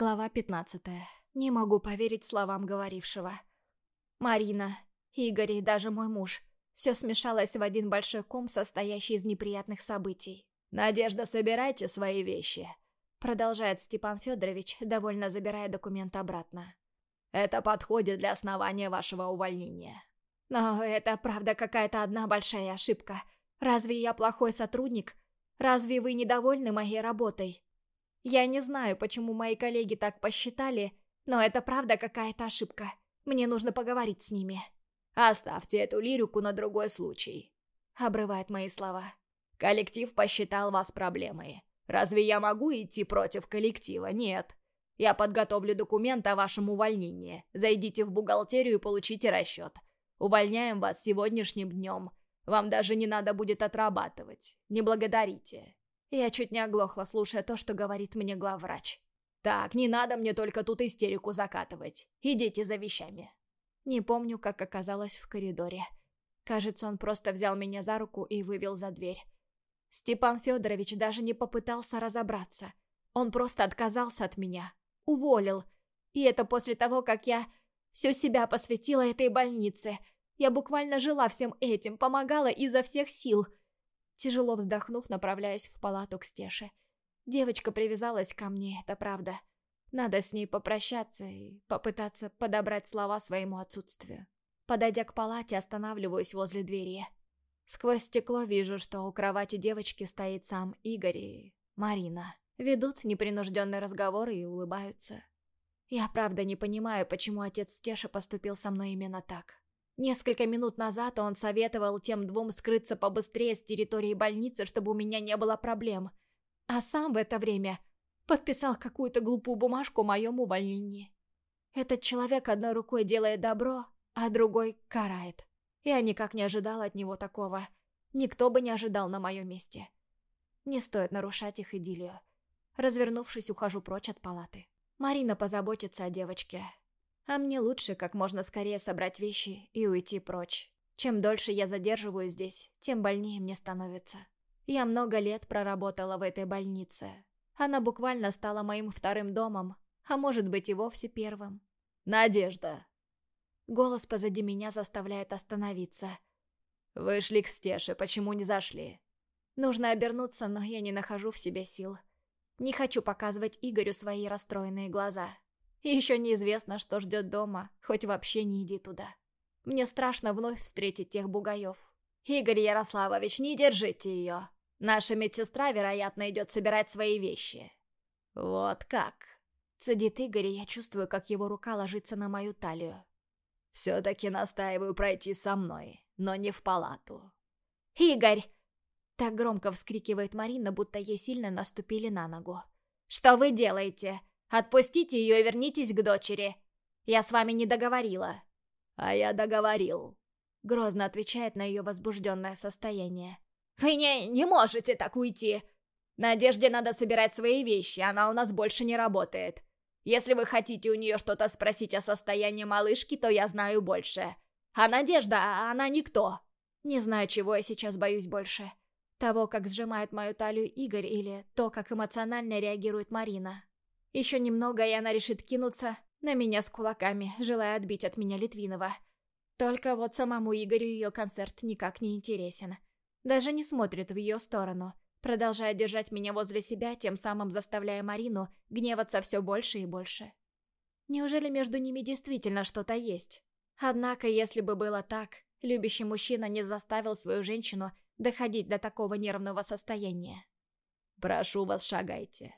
Глава 15. Не могу поверить словам говорившего. Марина, Игорь и даже мой муж. Все смешалось в один большой ком, состоящий из неприятных событий. «Надежда, собирайте свои вещи», — продолжает Степан Федорович, довольно забирая документ обратно. «Это подходит для основания вашего увольнения». «Но это правда какая-то одна большая ошибка. Разве я плохой сотрудник? Разве вы недовольны моей работой?» Я не знаю, почему мои коллеги так посчитали, но это правда какая-то ошибка. Мне нужно поговорить с ними. Оставьте эту лирику на другой случай. Обрывает мои слова. Коллектив посчитал вас проблемой. Разве я могу идти против коллектива? Нет. Я подготовлю документ о вашем увольнении. Зайдите в бухгалтерию и получите расчет. Увольняем вас сегодняшним днем. Вам даже не надо будет отрабатывать. Не благодарите. Я чуть не оглохла, слушая то, что говорит мне главврач. «Так, не надо мне только тут истерику закатывать. Идите за вещами». Не помню, как оказалась в коридоре. Кажется, он просто взял меня за руку и вывел за дверь. Степан Федорович даже не попытался разобраться. Он просто отказался от меня. Уволил. И это после того, как я всю себя посвятила этой больнице. Я буквально жила всем этим, помогала изо всех сил — Тяжело вздохнув, направляясь в палату к Стеше. Девочка привязалась ко мне, это правда. Надо с ней попрощаться и попытаться подобрать слова своему отсутствию. Подойдя к палате, останавливаюсь возле двери. Сквозь стекло вижу, что у кровати девочки стоит сам Игорь и Марина. Ведут непринужденный разговор и улыбаются. Я правда не понимаю, почему отец Стеша поступил со мной именно так. Несколько минут назад он советовал тем двум скрыться побыстрее с территории больницы, чтобы у меня не было проблем. А сам в это время подписал какую-то глупую бумажку о моем увольнении. Этот человек одной рукой делает добро, а другой карает. Я никак не ожидал от него такого. Никто бы не ожидал на моем месте. Не стоит нарушать их идиллию. Развернувшись, ухожу прочь от палаты. Марина позаботится о девочке. А мне лучше как можно скорее собрать вещи и уйти прочь. Чем дольше я задерживаюсь здесь, тем больнее мне становится. Я много лет проработала в этой больнице. Она буквально стала моим вторым домом, а может быть и вовсе первым. «Надежда!» Голос позади меня заставляет остановиться. «Вышли к Стеше, почему не зашли?» Нужно обернуться, но я не нахожу в себе сил. Не хочу показывать Игорю свои расстроенные глаза. Еще неизвестно, что ждет дома, хоть вообще не иди туда. Мне страшно вновь встретить тех бугаев. «Игорь Ярославович, не держите ее. Наша медсестра, вероятно, идет собирать свои вещи». «Вот как?» Цедит Игорь, и я чувствую, как его рука ложится на мою талию. «Все-таки настаиваю пройти со мной, но не в палату». «Игорь!» Так громко вскрикивает Марина, будто ей сильно наступили на ногу. «Что вы делаете? Отпустите ее и вернитесь к дочери. Я с вами не договорила». «А я договорил», — грозно отвечает на ее возбужденное состояние. «Вы не, не можете так уйти. Надежде надо собирать свои вещи, она у нас больше не работает. Если вы хотите у нее что-то спросить о состоянии малышки, то я знаю больше. А Надежда, она никто». Не знаю, чего я сейчас боюсь больше. Того, как сжимает мою талию Игорь, или то, как эмоционально реагирует Марина. Еще немного, и она решит кинуться на меня с кулаками, желая отбить от меня Литвинова. Только вот самому Игорю ее концерт никак не интересен. Даже не смотрит в ее сторону, продолжая держать меня возле себя, тем самым заставляя Марину гневаться все больше и больше. Неужели между ними действительно что-то есть? Однако, если бы было так, любящий мужчина не заставил свою женщину доходить до такого нервного состояния. «Прошу вас, шагайте»,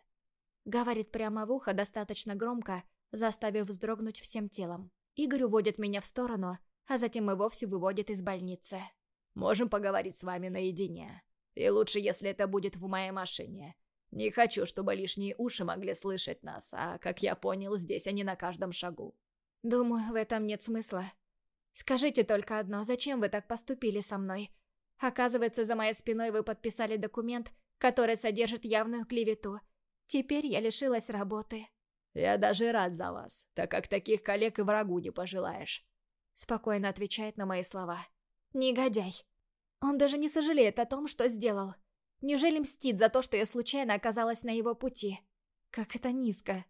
Говорит прямо в ухо достаточно громко, заставив вздрогнуть всем телом. Игорь уводит меня в сторону, а затем и вовсе выводит из больницы. «Можем поговорить с вами наедине. И лучше, если это будет в моей машине. Не хочу, чтобы лишние уши могли слышать нас, а, как я понял, здесь они на каждом шагу». «Думаю, в этом нет смысла. Скажите только одно, зачем вы так поступили со мной? Оказывается, за моей спиной вы подписали документ, который содержит явную клевету, Теперь я лишилась работы. «Я даже рад за вас, так как таких коллег и врагу не пожелаешь», — спокойно отвечает на мои слова. «Негодяй. Он даже не сожалеет о том, что сделал. Неужели мстит за то, что я случайно оказалась на его пути? Как это низко.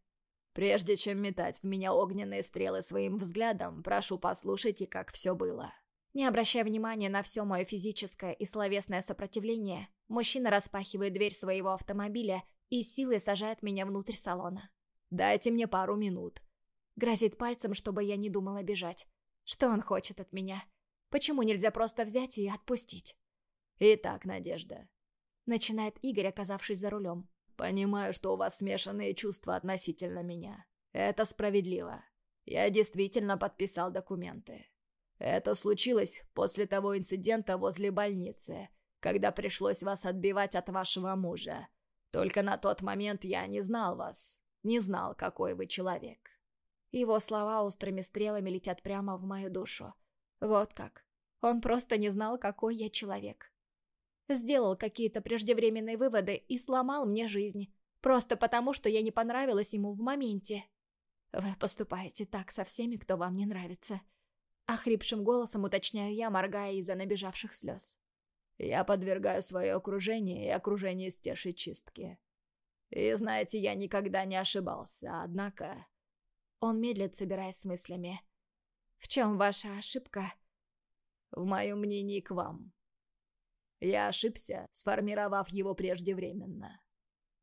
Прежде чем метать в меня огненные стрелы своим взглядом, прошу послушайте, как все было». Не обращая внимания на все мое физическое и словесное сопротивление, мужчина распахивает дверь своего автомобиля и силой сажает меня внутрь салона. «Дайте мне пару минут». Грозит пальцем, чтобы я не думала бежать. Что он хочет от меня? Почему нельзя просто взять и отпустить? «Итак, Надежда», — начинает Игорь, оказавшись за рулем. «Понимаю, что у вас смешанные чувства относительно меня. Это справедливо. Я действительно подписал документы. Это случилось после того инцидента возле больницы, когда пришлось вас отбивать от вашего мужа. Только на тот момент я не знал вас, не знал, какой вы человек». Его слова острыми стрелами летят прямо в мою душу. Вот как. Он просто не знал, какой я человек. Сделал какие-то преждевременные выводы и сломал мне жизнь. Просто потому, что я не понравилась ему в моменте. Вы поступаете так со всеми, кто вам не нравится. Охрипшим голосом уточняю я, моргая из-за набежавших слез. Я подвергаю свое окружение и окружение стешей чистки. И знаете, я никогда не ошибался, однако... Он медлит, собираясь с мыслями. В чем ваша ошибка? В моем мнении к вам. Я ошибся, сформировав его преждевременно.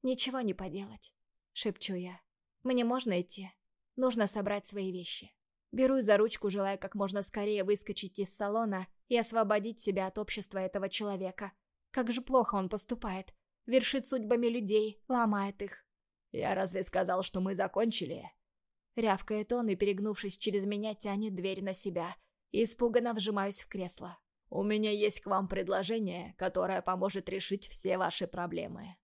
Ничего не поделать, шепчу я. Мне можно идти? Нужно собрать свои вещи. Беру за ручку, желая как можно скорее выскочить из салона и освободить себя от общества этого человека. Как же плохо он поступает. Вершит судьбами людей, ломает их. «Я разве сказал, что мы закончили?» Рявкает он и, перегнувшись через меня, тянет дверь на себя. И испуганно вжимаюсь в кресло. «У меня есть к вам предложение, которое поможет решить все ваши проблемы».